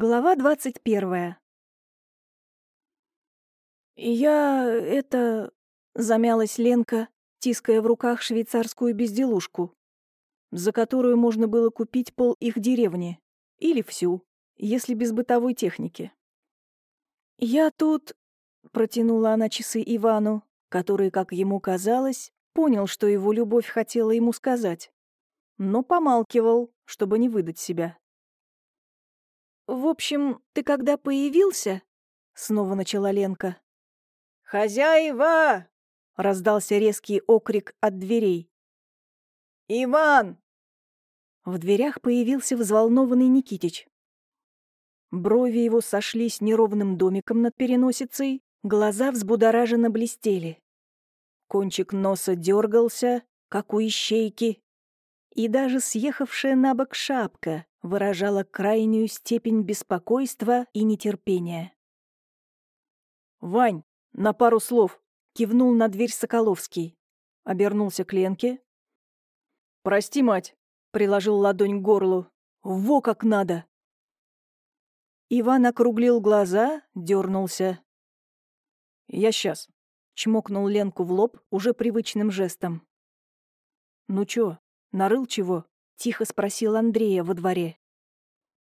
Глава двадцать первая. «Я... это...» — замялась Ленка, тиская в руках швейцарскую безделушку, за которую можно было купить пол их деревни, или всю, если без бытовой техники. «Я тут...» — протянула она часы Ивану, который, как ему казалось, понял, что его любовь хотела ему сказать, но помалкивал, чтобы не выдать себя. «В общем, ты когда появился?» — снова начала Ленка. «Хозяева!» — раздался резкий окрик от дверей. «Иван!» В дверях появился взволнованный Никитич. Брови его сошлись неровным домиком над переносицей, глаза взбудораженно блестели. Кончик носа дергался, как у ищейки, и даже съехавшая на бок шапка выражала крайнюю степень беспокойства и нетерпения. «Вань, на пару слов!» — кивнул на дверь Соколовский. Обернулся к Ленке. «Прости, мать!» — приложил ладонь к горлу. «Во как надо!» Иван округлил глаза, дернулся. «Я сейчас», — чмокнул Ленку в лоб уже привычным жестом. «Ну чё, нарыл чего?» Тихо спросил Андрея во дворе.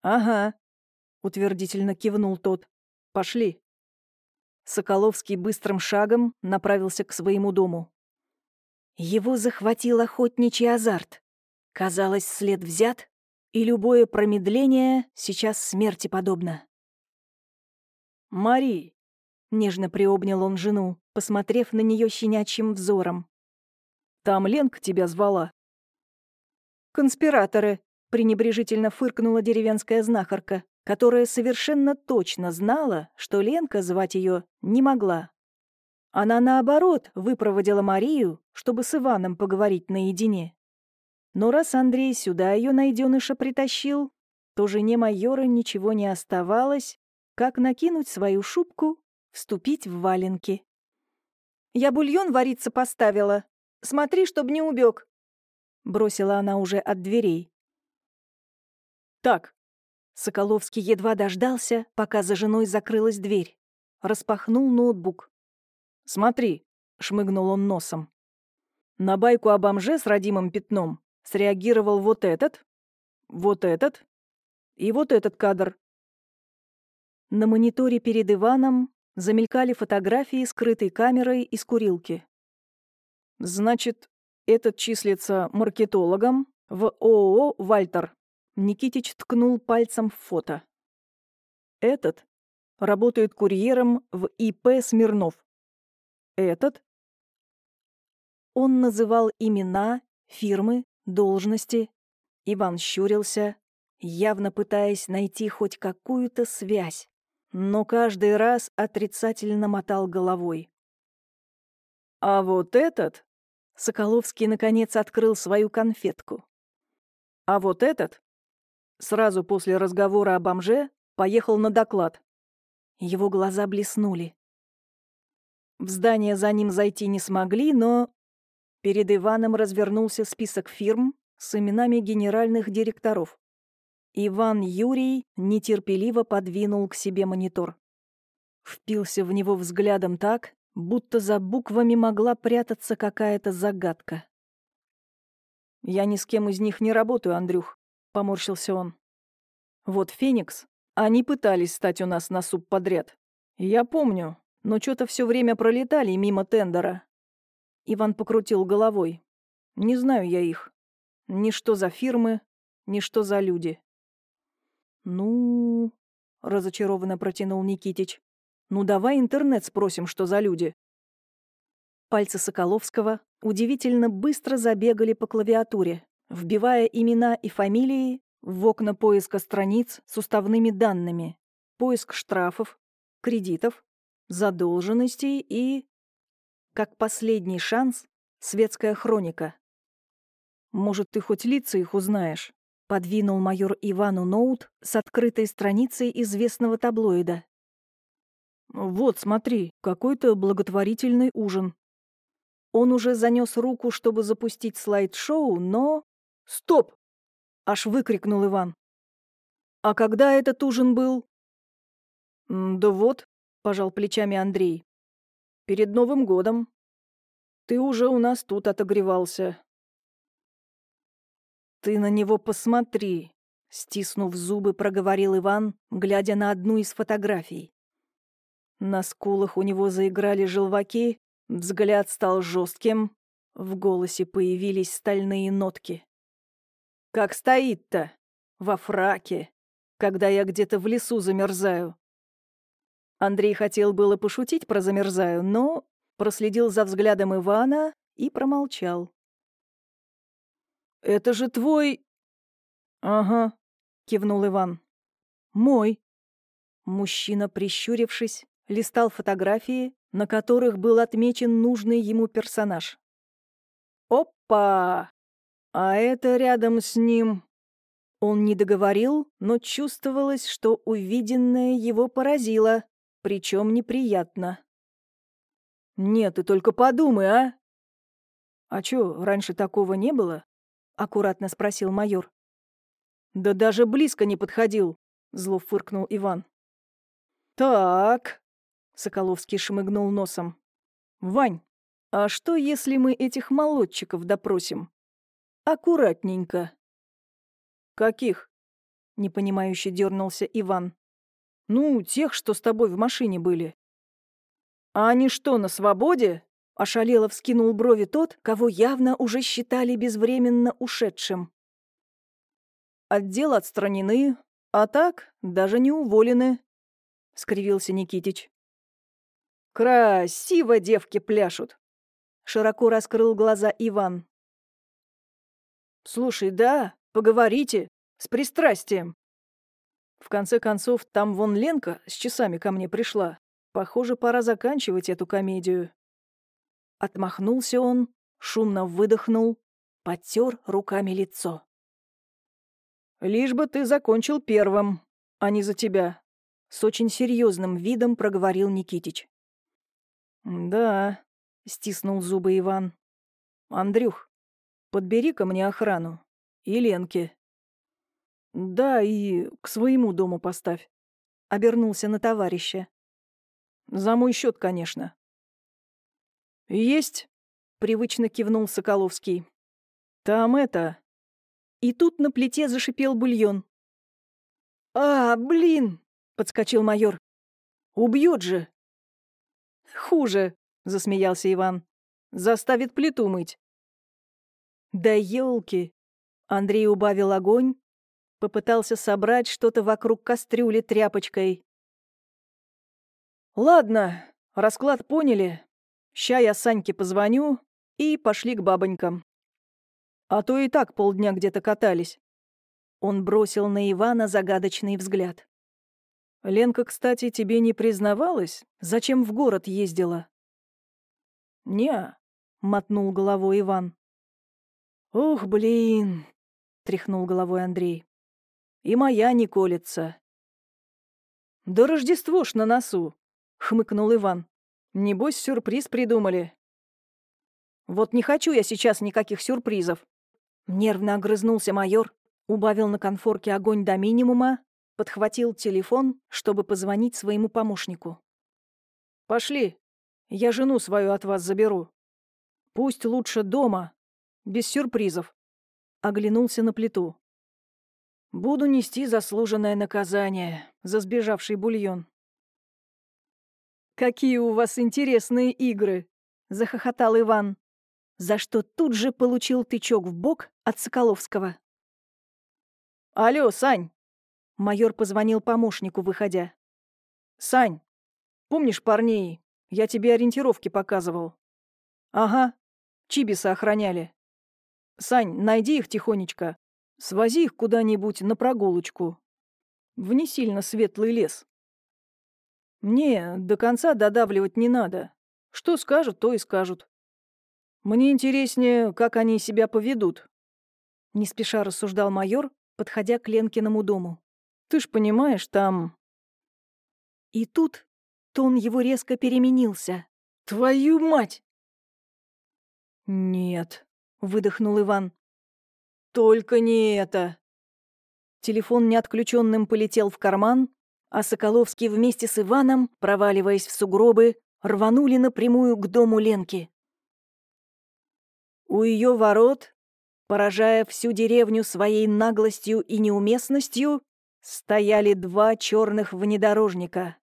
«Ага», — утвердительно кивнул тот. «Пошли». Соколовский быстрым шагом направился к своему дому. Его захватил охотничий азарт. Казалось, след взят, и любое промедление сейчас смерти подобно. «Мари!» — нежно приобнял он жену, посмотрев на нее щенячьим взором. «Там Ленка тебя звала». «Конспираторы», — пренебрежительно фыркнула деревенская знахарка, которая совершенно точно знала, что Ленка звать ее не могла. Она, наоборот, выпроводила Марию, чтобы с Иваном поговорить наедине. Но раз Андрей сюда ее найденыша притащил, то жене майора ничего не оставалось, как накинуть свою шубку, вступить в валенки. «Я бульон вариться поставила. Смотри, чтоб не убег», — бросила она уже от дверей. «Так». Соколовский едва дождался, пока за женой закрылась дверь. Распахнул ноутбук. «Смотри», — шмыгнул он носом. На байку о бомже с родимым пятном среагировал вот этот, вот этот и вот этот кадр. На мониторе перед Иваном замелькали фотографии скрытой камерой из курилки. Значит, этот числится маркетологом в ООО «Вальтер». Никитич ткнул пальцем в фото. Этот работает курьером в ИП Смирнов. Этот он называл имена, фирмы, должности. Иван щурился, явно пытаясь найти хоть какую-то связь, но каждый раз отрицательно мотал головой. А вот этот Соколовский, наконец, открыл свою конфетку. А вот этот, сразу после разговора о бомже, поехал на доклад. Его глаза блеснули. В здание за ним зайти не смогли, но... Перед Иваном развернулся список фирм с именами генеральных директоров. Иван Юрий нетерпеливо подвинул к себе монитор. Впился в него взглядом так, будто за буквами могла прятаться какая-то загадка. «Я ни с кем из них не работаю, Андрюх», — поморщился он. «Вот Феникс, они пытались стать у нас на суп подряд. Я помню, но что-то все время пролетали мимо тендера». Иван покрутил головой. «Не знаю я их. Ни что за фирмы, ни что за люди». «Ну...» — разочарованно протянул Никитич. Ну давай интернет спросим, что за люди. Пальцы Соколовского удивительно быстро забегали по клавиатуре, вбивая имена и фамилии в окна поиска страниц с уставными данными, поиск штрафов, кредитов, задолженностей и, как последний шанс, светская хроника. «Может, ты хоть лица их узнаешь?» — подвинул майор Ивану ноут с открытой страницей известного таблоида. «Вот, смотри, какой-то благотворительный ужин». Он уже занес руку, чтобы запустить слайд-шоу, но... «Стоп!» — аж выкрикнул Иван. А когда этот ужин был? Да вот, пожал плечами Андрей. Перед Новым годом. Ты уже у нас тут отогревался. Ты на него посмотри, стиснув зубы, проговорил Иван, глядя на одну из фотографий. На скулах у него заиграли желваки, взгляд стал жестким, в голосе появились стальные нотки. «Как стоит-то? Во фраке, когда я где-то в лесу замерзаю». Андрей хотел было пошутить про замерзаю, но проследил за взглядом Ивана и промолчал. «Это же твой...» «Ага», — кивнул Иван. «Мой». Мужчина, прищурившись, листал фотографии, на которых был отмечен нужный ему персонаж. «Опа! А это рядом с ним...» Он не договорил, но чувствовалось, что увиденное его поразило, причем неприятно. «Нет, ты только подумай, а!» «А чё, раньше такого не было?» — аккуратно спросил майор. «Да даже близко не подходил», — зло фыркнул Иван. «Так», — Соколовский шмыгнул носом. «Вань, а что, если мы этих молодчиков допросим? Аккуратненько». «Каких?» — непонимающе дернулся Иван. «Ну, тех, что с тобой в машине были». «А они что, на свободе?» — ошалело вскинул брови тот, кого явно уже считали безвременно ушедшим. «Отдел отстранены, а так даже не уволены», — скривился Никитич. «Красиво девки пляшут!» — широко раскрыл глаза Иван. «Слушай, да, поговорите, с пристрастием». В конце концов, там вон Ленка с часами ко мне пришла. Похоже, пора заканчивать эту комедию. Отмахнулся он, шумно выдохнул, потер руками лицо. «Лишь бы ты закончил первым, а не за тебя», — с очень серьезным видом проговорил Никитич. «Да», — стиснул зубы Иван. «Андрюх, подбери-ка мне охрану. И Ленке». «Да, и к своему дому поставь», — обернулся на товарища. «За мой счет, конечно». «Есть», — привычно кивнул Соколовский. «Там это...» И тут на плите зашипел бульон. «А, блин!» — подскочил майор. «Убьет же!» «Хуже», — засмеялся Иван. «Заставит плиту мыть». «Да елки!» Андрей убавил огонь, попытался собрать что-то вокруг кастрюли тряпочкой. «Ладно, расклад поняли. Ща я Саньке позвоню и пошли к бабонькам. А то и так полдня где-то катались». Он бросил на Ивана загадочный взгляд. Ленка, кстати, тебе не признавалась, зачем в город ездила? Не, мотнул головой Иван. Ух, блин, тряхнул головой Андрей. И моя не колется. Да Рождество ж на носу, хмыкнул Иван. Небось, сюрприз придумали. Вот не хочу я сейчас никаких сюрпризов. Нервно огрызнулся майор, убавил на конфорке огонь до минимума подхватил телефон, чтобы позвонить своему помощнику. «Пошли, я жену свою от вас заберу. Пусть лучше дома, без сюрпризов», — оглянулся на плиту. «Буду нести заслуженное наказание за сбежавший бульон». «Какие у вас интересные игры!» — захохотал Иван, за что тут же получил тычок в бок от Соколовского. «Алло, Сань, Майор позвонил помощнику, выходя. «Сань, помнишь парней? Я тебе ориентировки показывал». «Ага, Чибиса охраняли. Сань, найди их тихонечко. Свози их куда-нибудь на прогулочку. В не сильно светлый лес. Не, до конца додавливать не надо. Что скажут, то и скажут. Мне интереснее, как они себя поведут. Не спеша рассуждал майор, подходя к Ленкиному дому. Ты ж понимаешь, там...» И тут тон его резко переменился. «Твою мать!» «Нет», — выдохнул Иван. «Только не это!» Телефон неотключенным полетел в карман, а Соколовский вместе с Иваном, проваливаясь в сугробы, рванули напрямую к дому Ленки. У ее ворот, поражая всю деревню своей наглостью и неуместностью, стояли два черных внедорожника.